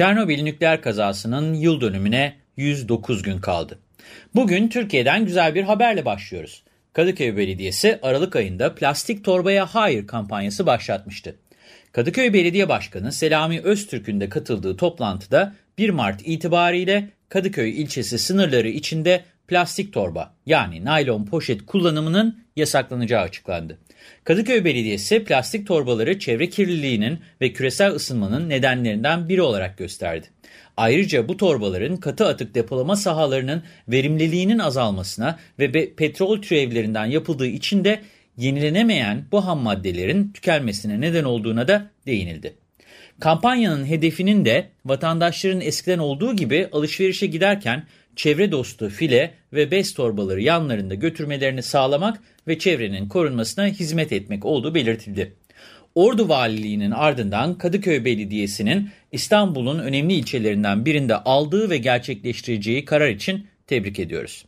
Çernobil nükleer kazasının yıl dönümüne 109 gün kaldı. Bugün Türkiye'den güzel bir haberle başlıyoruz. Kadıköy Belediyesi Aralık ayında plastik torbaya hayır kampanyası başlatmıştı. Kadıköy Belediye Başkanı Selami Öztürk'ün de katıldığı toplantıda 1 Mart itibariyle Kadıköy ilçesi sınırları içinde plastik torba yani naylon poşet kullanımının yasaklanacağı açıklandı. Kadıköy Belediyesi plastik torbaları çevre kirliliğinin ve küresel ısınmanın nedenlerinden biri olarak gösterdi. Ayrıca bu torbaların katı atık depolama sahalarının verimliliğinin azalmasına ve petrol türevlerinden yapıldığı için de yenilenemeyen bu ham maddelerin tükenmesine neden olduğuna da değinildi. Kampanyanın hedefinin de vatandaşların eskiden olduğu gibi alışverişe giderken çevre dostu file ve bez torbaları yanlarında götürmelerini sağlamak ve çevrenin korunmasına hizmet etmek olduğu belirtildi. Ordu Valiliği'nin ardından Kadıköy Belediyesi'nin İstanbul'un önemli ilçelerinden birinde aldığı ve gerçekleştireceği karar için tebrik ediyoruz.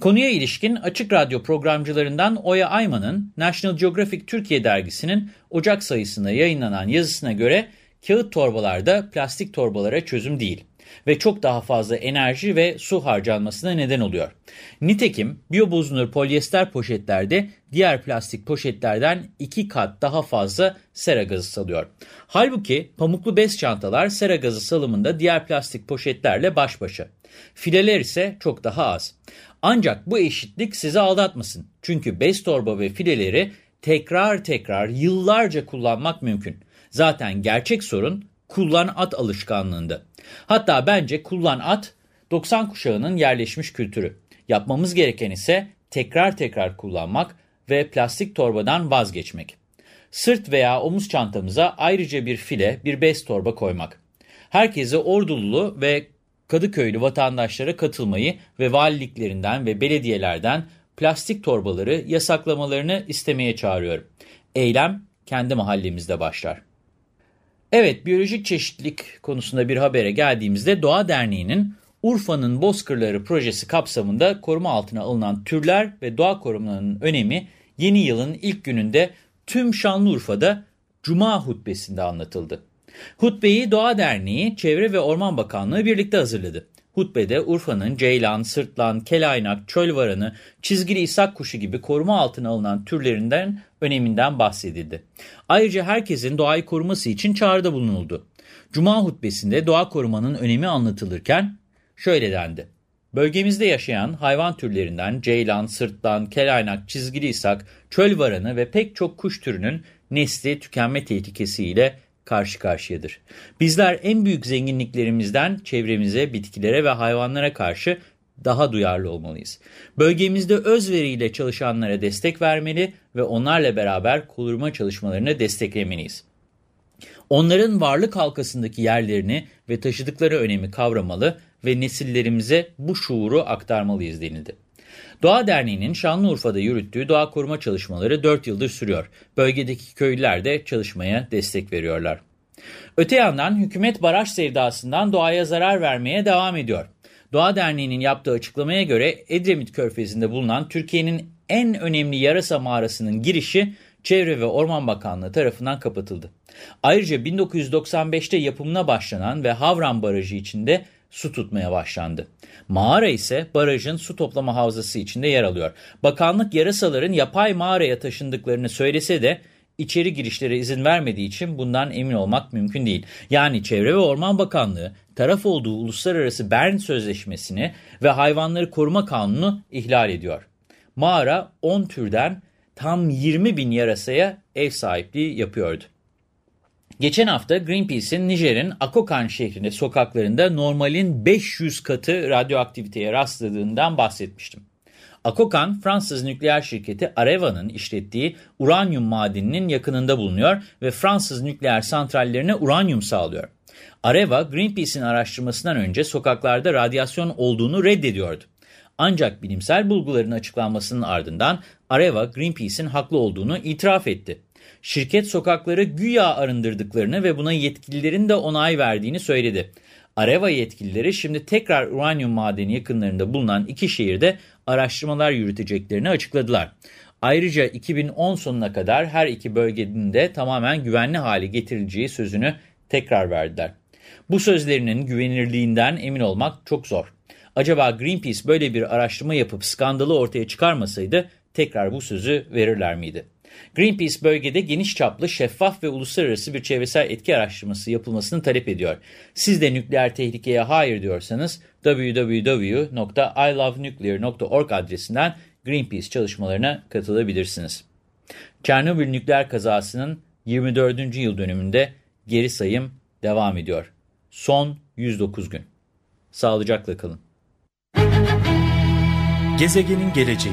Konuya ilişkin Açık Radyo programcılarından Oya Ayman'ın National Geographic Türkiye dergisinin Ocak sayısında yayınlanan yazısına göre kağıt torbalarda plastik torbalara çözüm değil ve çok daha fazla enerji ve su harcanmasına neden oluyor. Nitekim biyobozunur polyester poşetlerde diğer plastik poşetlerden iki kat daha fazla sera gazı salıyor. Halbuki pamuklu bez çantalar sera gazı salımında diğer plastik poşetlerle baş başa. Fileler ise çok daha az. Ancak bu eşitlik sizi aldatmasın. Çünkü bez torba ve fileleri tekrar tekrar yıllarca kullanmak mümkün. Zaten gerçek sorun kullan at alışkanlığında. Hatta bence kullan at 90 kuşağının yerleşmiş kültürü. Yapmamız gereken ise tekrar tekrar kullanmak ve plastik torbadan vazgeçmek. Sırt veya omuz çantamıza ayrıca bir file, bir bez torba koymak. Herkese ordululu ve Kadıköylü vatandaşlara katılmayı ve valiliklerinden ve belediyelerden plastik torbaları yasaklamalarını istemeye çağırıyorum. Eylem kendi mahallemizde başlar. Evet, biyolojik çeşitlilik konusunda bir habere geldiğimizde Doğa Derneği'nin Urfa'nın Bozkırları projesi kapsamında koruma altına alınan türler ve doğa korumanın önemi yeni yılın ilk gününde tüm Şanlıurfa'da Cuma hutbesinde anlatıldı. Hutbeyi Doğa Derneği, Çevre ve Orman Bakanlığı birlikte hazırladı. Hutbede Urfa'nın ceylan, sırtlan, kelaynak, çölvaranı, çizgili isak kuşu gibi koruma altına alınan türlerinden öneminden bahsedildi. Ayrıca herkesin doğayı koruması için çağrıda bulunuldu. Cuma hutbesinde doğa korumanın önemi anlatılırken şöyle dendi. Bölgemizde yaşayan hayvan türlerinden ceylan, sırtlan, kelaynak, çizgili isak, çöl varanı ve pek çok kuş türünün nesli tükenme tehlikesiyle karşı karşıyadır. Bizler en büyük zenginliklerimizden çevremize, bitkilere ve hayvanlara karşı daha duyarlı olmalıyız. Bölgemizde özveriyle çalışanlara destek vermeli ve onlarla beraber koruma çalışmalarını desteklemeliyiz. Onların varlık halkasındaki yerlerini ve taşıdıkları önemi kavramalı ve nesillerimize bu şuuru aktarmalıyız denildi. Doğa Derneği'nin Şanlıurfa'da yürüttüğü doğa koruma çalışmaları 4 yıldır sürüyor. Bölgedeki köylüler de çalışmaya destek veriyorlar. Öte yandan hükümet baraj sevdasından doğaya zarar vermeye devam ediyor. Doğa Derneği'nin yaptığı açıklamaya göre Edremit Körfezi'nde bulunan Türkiye'nin en önemli yarasa mağarasının girişi Çevre ve Orman Bakanlığı tarafından kapatıldı. Ayrıca 1995'te yapımına başlanan ve Havran Barajı içinde su tutmaya başlandı. Mağara ise barajın su toplama havzası içinde yer alıyor. Bakanlık yarasaların yapay mağaraya taşındıklarını söylese de içeri girişlere izin vermediği için bundan emin olmak mümkün değil. Yani Çevre ve Orman Bakanlığı taraf olduğu Uluslararası Bern Sözleşmesi'ni ve Hayvanları Koruma Kanunu ihlal ediyor. Mağara 10 türden tam 20 bin yarasaya ev sahipliği yapıyordu. Geçen hafta Greenpeace'in Nijer'in Akokan şehrinde sokaklarında normalin 500 katı radyoaktiviteye rastladığından bahsetmiştim. Akokan, Fransız nükleer şirketi Areva'nın işlettiği uranyum madeninin yakınında bulunuyor ve Fransız nükleer santrallerine uranyum sağlıyor. Areva, Greenpeace'in araştırmasından önce sokaklarda radyasyon olduğunu reddediyordu. Ancak bilimsel bulguların açıklanmasının ardından Areva, Greenpeace'in haklı olduğunu itiraf etti. Şirket sokakları güya arındırdıklarını ve buna yetkililerin de onay verdiğini söyledi. Areva yetkilileri şimdi tekrar uranyum madeni yakınlarında bulunan iki şehirde araştırmalar yürüteceklerini açıkladılar. Ayrıca 2010 sonuna kadar her iki bölgenin de tamamen güvenli hale getirileceği sözünü tekrar verdiler. Bu sözlerinin güvenirliğinden emin olmak çok zor. Acaba Greenpeace böyle bir araştırma yapıp skandalı ortaya çıkarmasaydı tekrar bu sözü verirler miydi? Greenpeace bölgede geniş çaplı, şeffaf ve uluslararası bir çevresel etki araştırması yapılmasını talep ediyor. Siz de nükleer tehlikeye hayır diyorsanız www.ilovenuclear.org adresinden Greenpeace çalışmalarına katılabilirsiniz. Çernobil nükleer kazasının 24. yıl dönümünde geri sayım devam ediyor. Son 109 gün. Sağlıcakla kalın. Gezegenin geleceği